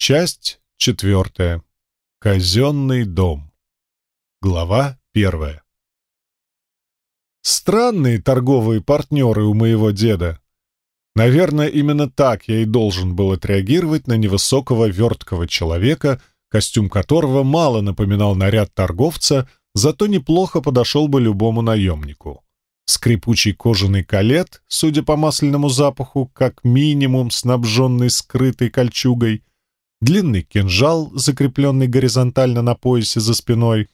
Часть четвертая. Казенный дом. Глава первая. Странные торговые партнеры у моего деда. Наверное, именно так я и должен был отреагировать на невысокого верткого человека, костюм которого мало напоминал наряд торговца, зато неплохо подошел бы любому наемнику. Скрипучий кожаный калет, судя по масляному запаху, как минимум снабженный скрытой кольчугой, длинный кинжал, закрепленный горизонтально на поясе за спиной,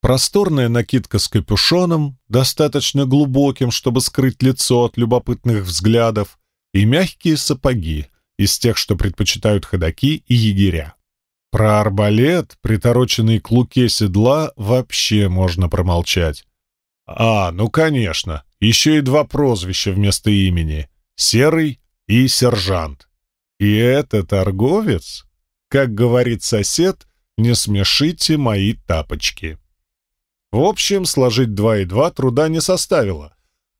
просторная накидка с капюшоном, достаточно глубоким, чтобы скрыть лицо от любопытных взглядов, и мягкие сапоги, из тех, что предпочитают ходаки и егеря. Про арбалет, притороченный к луке седла, вообще можно промолчать. А, ну конечно, еще и два прозвища вместо имени — Серый и Сержант. И это торговец? Как говорит сосед, не смешите мои тапочки. В общем, сложить два и два труда не составило.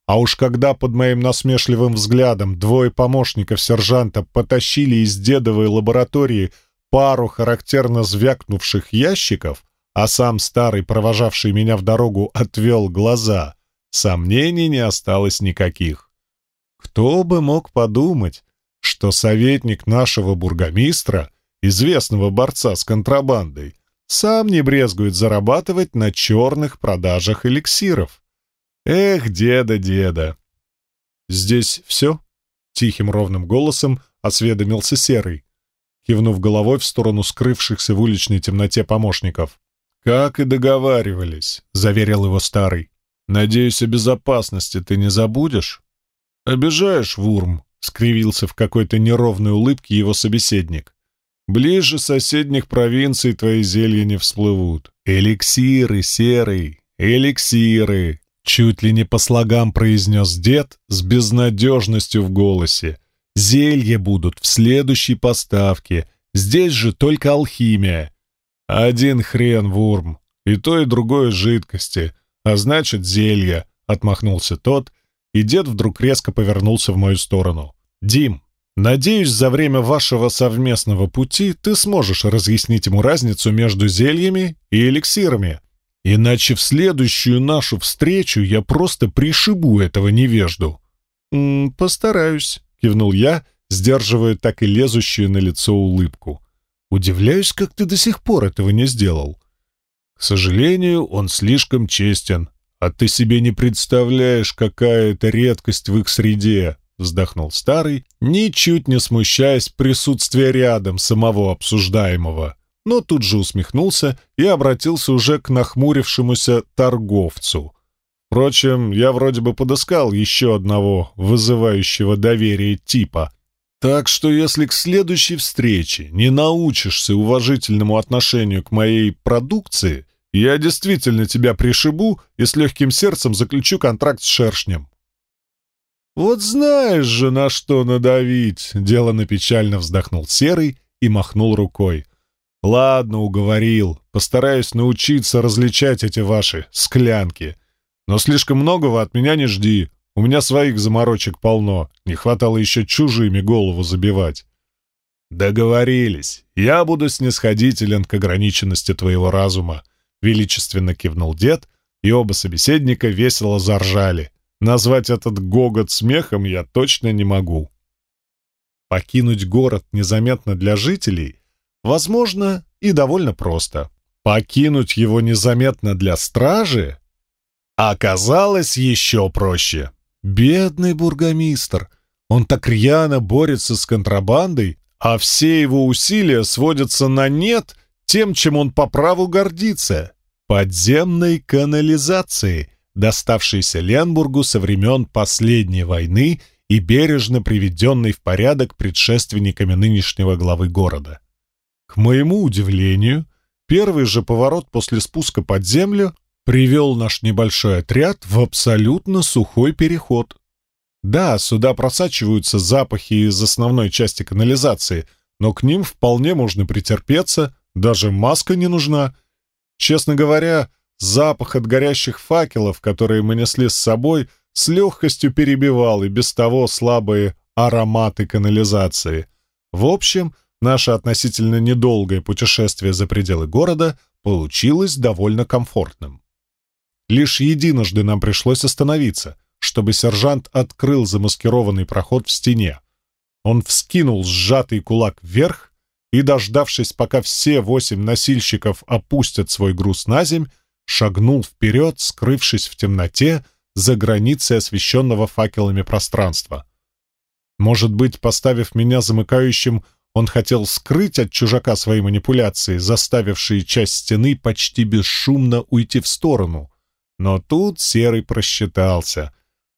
А уж когда под моим насмешливым взглядом двое помощников сержанта потащили из дедовой лаборатории пару характерно звякнувших ящиков, а сам старый, провожавший меня в дорогу, отвел глаза. Сомнений не осталось никаких. Кто бы мог подумать, что советник нашего бургомистра, известного борца с контрабандой, сам не брезгует зарабатывать на черных продажах эликсиров. Эх, деда, деда. «Здесь все?» — тихим ровным голосом осведомился Серый, кивнув головой в сторону скрывшихся в уличной темноте помощников. «Как и договаривались», — заверил его старый. «Надеюсь, о безопасности ты не забудешь?» «Обижаешь, Вурм», — скривился в какой-то неровной улыбке его собеседник. «Ближе соседних провинций твои зелья не всплывут. Эликсиры, серый, эликсиры!» Чуть ли не по слогам произнес дед с безнадежностью в голосе. «Зелья будут в следующей поставке. Здесь же только алхимия. «Один хрен, Вурм, и то, и другое жидкости, а значит, зелья», — отмахнулся тот, и дед вдруг резко повернулся в мою сторону. «Дим, надеюсь, за время вашего совместного пути ты сможешь разъяснить ему разницу между зельями и эликсирами, иначе в следующую нашу встречу я просто пришибу этого невежду». «М -м, «Постараюсь», — кивнул я, сдерживая так и лезущую на лицо улыбку. Удивляюсь, как ты до сих пор этого не сделал. К сожалению, он слишком честен, а ты себе не представляешь, какая это редкость в их среде, вздохнул старый, ничуть не смущаясь присутствия рядом самого обсуждаемого, но тут же усмехнулся и обратился уже к нахмурившемуся торговцу. Впрочем, я вроде бы подыскал еще одного вызывающего доверие типа, так что если к следующей встрече не научишься уважительному отношению к моей продукции, я действительно тебя пришибу и с легким сердцем заключу контракт с шершнем». «Вот знаешь же, на что надавить!» — делано печально вздохнул Серый и махнул рукой. «Ладно, уговорил. Постараюсь научиться различать эти ваши склянки. Но слишком многого от меня не жди. У меня своих заморочек полно, не хватало еще чужими голову забивать. Договорились. Я буду снисходителен к ограниченности твоего разума, величественно кивнул дед, и оба собеседника весело заржали. Назвать этот гогот смехом я точно не могу. Покинуть город незаметно для жителей возможно и довольно просто. Покинуть его незаметно для стражи оказалось еще проще. Бедный бургомистр. Он так рьяно борется с контрабандой, а все его усилия сводятся на нет тем, чем он по праву гордится — подземной канализацией, доставшейся Ленбургу со времен последней войны и бережно приведенной в порядок предшественниками нынешнего главы города. К моему удивлению, первый же поворот после спуска под землю привел наш небольшой отряд в абсолютно сухой переход. Да, сюда просачиваются запахи из основной части канализации, но к ним вполне можно претерпеться, даже маска не нужна. Честно говоря, запах от горящих факелов, которые мы несли с собой, с легкостью перебивал и без того слабые ароматы канализации. В общем, наше относительно недолгое путешествие за пределы города получилось довольно комфортным. Лишь единожды нам пришлось остановиться, чтобы сержант открыл замаскированный проход в стене. Он вскинул сжатый кулак вверх и, дождавшись, пока все восемь носильщиков опустят свой груз на земь, шагнул вперед, скрывшись в темноте за границей освещенного факелами пространства. Может быть, поставив меня замыкающим, он хотел скрыть от чужака свои манипуляции, заставившие часть стены почти бесшумно уйти в сторону. Но тут Серый просчитался.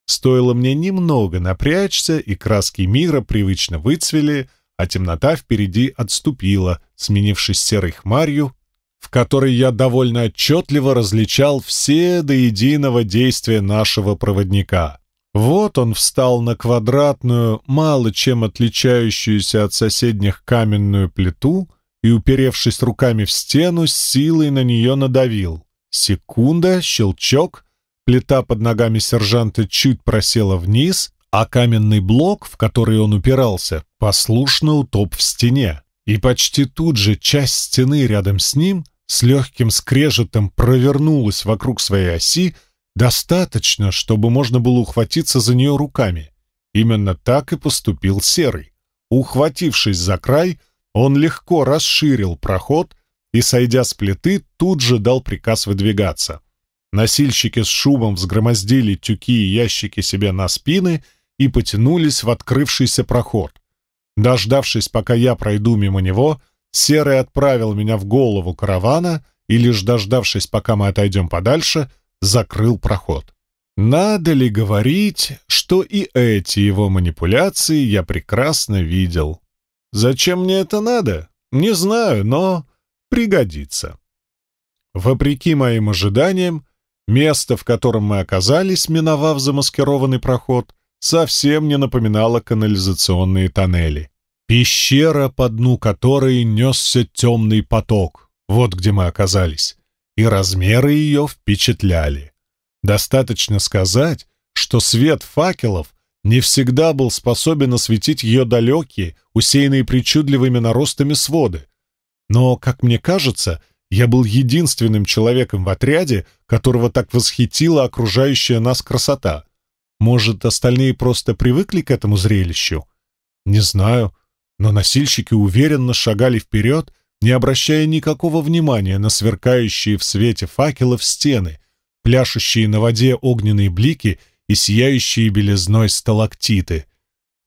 Стоило мне немного напрячься, и краски мира привычно выцвели, а темнота впереди отступила, сменившись серой хмарью, в которой я довольно отчетливо различал все до единого действия нашего проводника. Вот он встал на квадратную, мало чем отличающуюся от соседних каменную плиту и, уперевшись руками в стену, с силой на нее надавил. Секунда, щелчок, плита под ногами сержанта чуть просела вниз, а каменный блок, в который он упирался, послушно утоп в стене. И почти тут же часть стены рядом с ним с легким скрежетом провернулась вокруг своей оси, Достаточно, чтобы можно было ухватиться за нее руками. Именно так и поступил Серый. Ухватившись за край, он легко расширил проход и, сойдя с плиты, тут же дал приказ выдвигаться. Носильщики с шумом взгромоздили тюки и ящики себе на спины и потянулись в открывшийся проход. Дождавшись, пока я пройду мимо него, Серый отправил меня в голову каравана и, лишь дождавшись, пока мы отойдем подальше, закрыл проход. Надо ли говорить, что и эти его манипуляции я прекрасно видел? Зачем мне это надо? Не знаю, но пригодится. Вопреки моим ожиданиям, место, в котором мы оказались, миновав замаскированный проход, совсем не напоминало канализационные тоннели. Пещера, по дну которой несся темный поток. Вот где мы оказались и размеры ее впечатляли. Достаточно сказать, что свет факелов не всегда был способен осветить ее далекие, усеянные причудливыми наростами своды. Но, как мне кажется, я был единственным человеком в отряде, которого так восхитила окружающая нас красота. Может, остальные просто привыкли к этому зрелищу? Не знаю, но носильщики уверенно шагали вперед, не обращая никакого внимания на сверкающие в свете факелов стены, пляшущие на воде огненные блики и сияющие белизной сталактиты.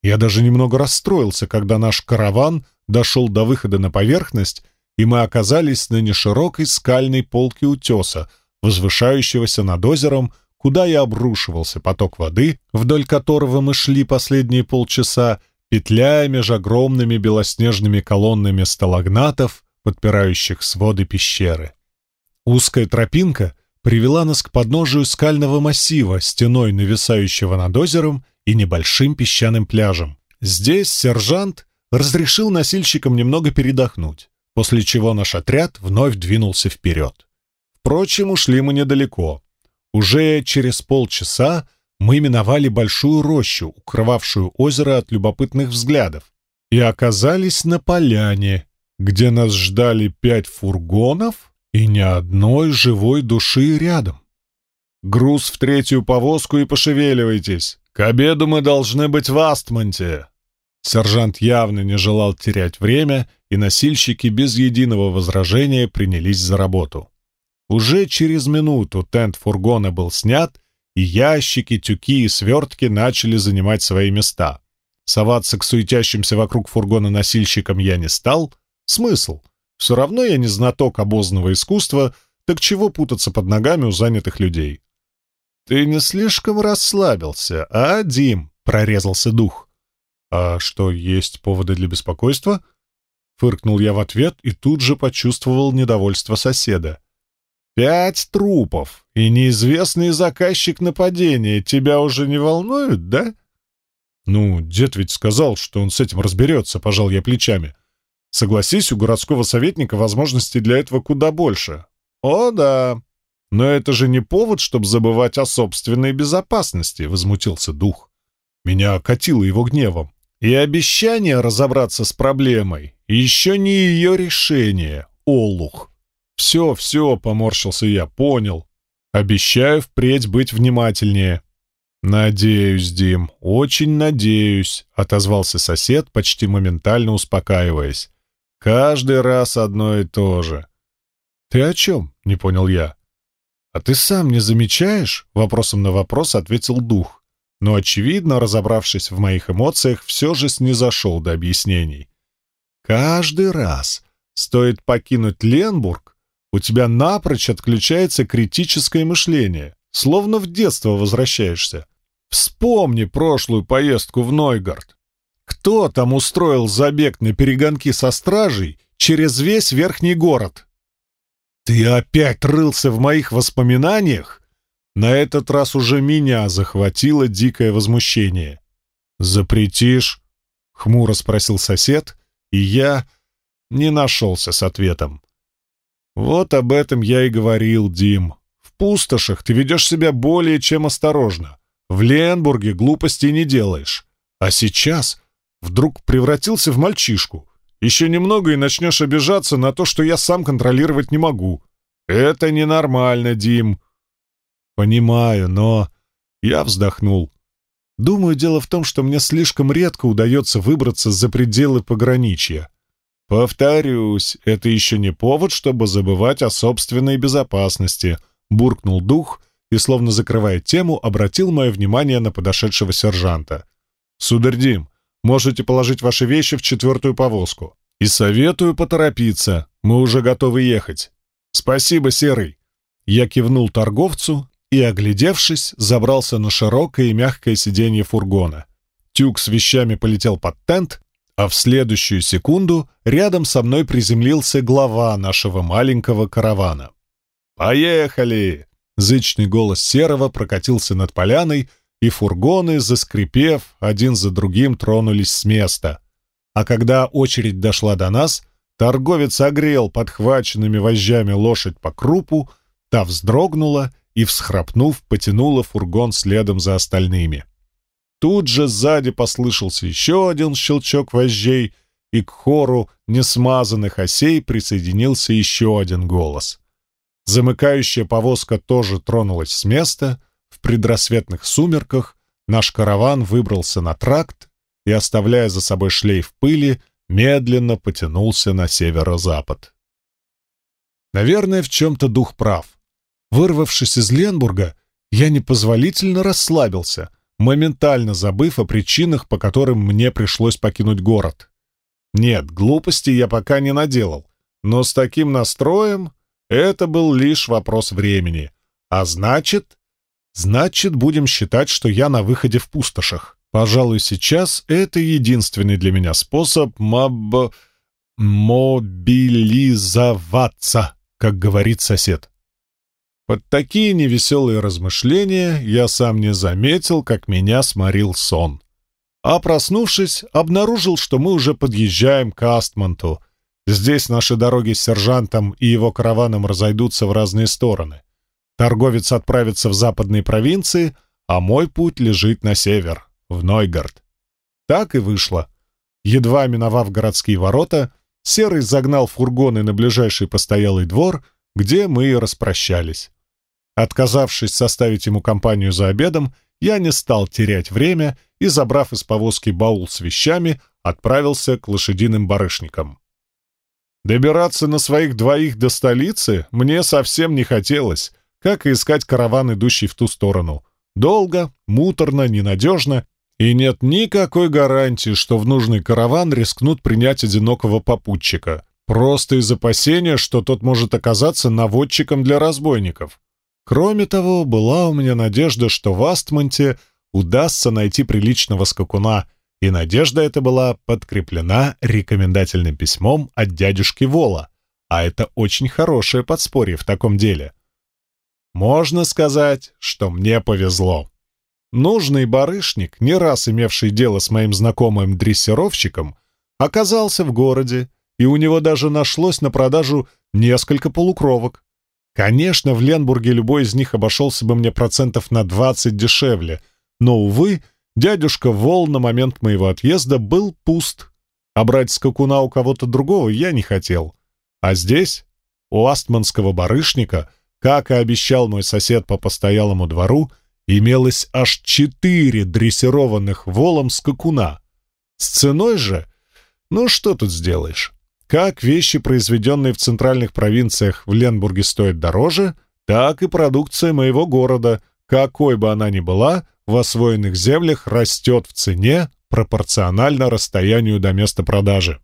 Я даже немного расстроился, когда наш караван дошел до выхода на поверхность, и мы оказались на неширокой скальной полке утеса, возвышающегося над озером, куда и обрушивался поток воды, вдоль которого мы шли последние полчаса, петляя между огромными белоснежными колоннами сталагнатов, подпирающих своды пещеры. Узкая тропинка привела нас к подножию скального массива, стеной нависающего над озером и небольшим песчаным пляжем. Здесь сержант разрешил носильщикам немного передохнуть, после чего наш отряд вновь двинулся вперед. Впрочем, ушли мы недалеко. Уже через полчаса мы миновали большую рощу, укрывавшую озеро от любопытных взглядов, и оказались на поляне, где нас ждали пять фургонов и ни одной живой души рядом. Груз в третью повозку и пошевеливайтесь. К обеду мы должны быть в Астмонте. Сержант явно не желал терять время, и носильщики без единого возражения принялись за работу. Уже через минуту тент фургона был снят, и ящики, тюки и свертки начали занимать свои места. Соваться к суетящимся вокруг фургона носильщикам я не стал. Смысл? Все равно я не знаток обозного искусства, так чего путаться под ногами у занятых людей? «Ты не слишком расслабился, а, Дим?» — прорезался дух. «А что, есть поводы для беспокойства?» Фыркнул я в ответ и тут же почувствовал недовольство соседа. Пять трупов и неизвестный заказчик нападения тебя уже не волнуют, да? Ну, дед ведь сказал, что он с этим разберется, пожал я плечами. Согласись, у городского советника возможностей для этого куда больше. О, да. Но это же не повод, чтобы забывать о собственной безопасности, возмутился дух. Меня окатило его гневом. И обещание разобраться с проблемой, Еще не ее решение, Олух. Все, все, поморщился я, понял. Обещаю впредь быть внимательнее. «Надеюсь, Дим, очень надеюсь», — отозвался сосед, почти моментально успокаиваясь. «Каждый раз одно и то же». «Ты о чем?» — не понял я. «А ты сам не замечаешь?» — вопросом на вопрос ответил дух. Но, очевидно, разобравшись в моих эмоциях, все же снизошел до объяснений. «Каждый раз стоит покинуть Ленбург, у тебя напрочь отключается критическое мышление, словно в детство возвращаешься. Вспомни прошлую поездку в Нойгард. Кто там устроил забег на перегонки со стражей через весь верхний город? Ты опять рылся в моих воспоминаниях? На этот раз уже меня захватило дикое возмущение. «Запретишь?» — хмуро спросил сосед, и я не нашелся с ответом. «Вот об этом я и говорил, Дим. В пустошах ты ведешь себя более чем осторожно. В Ленбурге глупостей не делаешь. А сейчас вдруг превратился в мальчишку. Еще немного и начнешь обижаться на то, что я сам контролировать не могу. Это ненормально, Дим. Понимаю, но... Я вздохнул. Думаю, дело в том, что мне слишком редко удается выбраться за пределы пограничья. Повторюсь, это еще не повод, чтобы забывать о собственной безопасности, буркнул дух — и, словно закрывая тему, обратил мое внимание на подошедшего сержанта. «Сударь Дим, можете положить ваши вещи в четвертую повозку. И советую поторопиться, мы уже готовы ехать». «Спасибо, Серый!» Я кивнул торговцу и, оглядевшись, забрался на широкое и мягкое сиденье фургона. Тюк с вещами полетел под тент, а в следующую секунду рядом со мной приземлился глава нашего маленького каравана. «Поехали!» Зычный голос Серого прокатился над поляной, и фургоны, заскрипев, один за другим тронулись с места. А когда очередь дошла до нас, торговец огрел подхваченными вожжами лошадь по крупу, та вздрогнула и, всхрапнув, потянула фургон следом за остальными. Тут же сзади послышался еще один щелчок вожжей, и к хору несмазанных осей присоединился еще один голос. Замыкающая повозка тоже тронулась с места. В предрассветных сумерках наш караван выбрался на тракт и, оставляя за собой шлейф пыли, медленно потянулся на северо-запад. Наверное, в чем-то дух прав. Вырвавшись из Ленбурга, я непозволительно расслабился, моментально забыв о причинах, по которым мне пришлось покинуть город. Нет, глупости я пока не наделал, но с таким настроем это был лишь вопрос времени. А значит... Значит, будем считать, что я на выходе в пустошах. Пожалуй, сейчас это единственный для меня способ моб... мобилизоваться, как говорит сосед. Под такие невеселые размышления я сам не заметил, как меня сморил сон. А проснувшись, обнаружил, что мы уже подъезжаем к Астмонту — Здесь наши дороги с сержантом и его караваном разойдутся в разные стороны. Торговец отправится в западные провинции, а мой путь лежит на север, в Нойгард. Так и вышло. Едва миновав городские ворота, Серый загнал фургоны на ближайший постоялый двор, где мы и распрощались. Отказавшись составить ему компанию за обедом, я не стал терять время и, забрав из повозки баул с вещами, отправился к лошадиным барышникам. Добираться на своих двоих до столицы мне совсем не хотелось, как и искать караван, идущий в ту сторону. Долго, муторно, ненадежно, и нет никакой гарантии, что в нужный караван рискнут принять одинокого попутчика. Просто из опасения, что тот может оказаться наводчиком для разбойников. Кроме того, была у меня надежда, что в Астмонте удастся найти приличного скакуна — и надежда эта была подкреплена рекомендательным письмом от дядюшки Вола, а это очень хорошее подспорье в таком деле. Можно сказать, что мне повезло. Нужный барышник, не раз имевший дело с моим знакомым дрессировщиком, оказался в городе, и у него даже нашлось на продажу несколько полукровок. Конечно, в Ленбурге любой из них обошелся бы мне процентов на 20 дешевле, но, увы, Дядюшка Вол на момент моего отъезда был пуст. а брать скакуна у кого-то другого я не хотел. А здесь, у астманского барышника, как и обещал мой сосед по постоялому двору, имелось аж четыре дрессированных волом скакуна. С ценой же, ну что тут сделаешь? Как вещи, произведенные в центральных провинциях в Ленбурге, стоят дороже, так и продукция моего города, какой бы она ни была, в освоенных землях растет в цене пропорционально расстоянию до места продажи.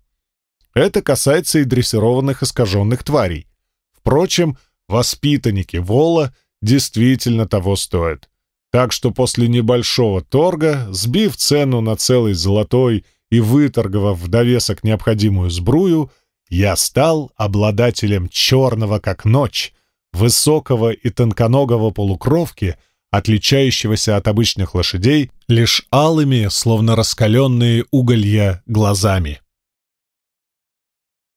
Это касается и дрессированных искаженных тварей. Впрочем, воспитанники Вола действительно того стоят. Так что после небольшого торга, сбив цену на целый золотой и выторговав в довесок необходимую сбрую, я стал обладателем черного как ночь, высокого и тонконогого полукровки, отличающегося от обычных лошадей лишь алыми, словно раскаленные уголья, глазами.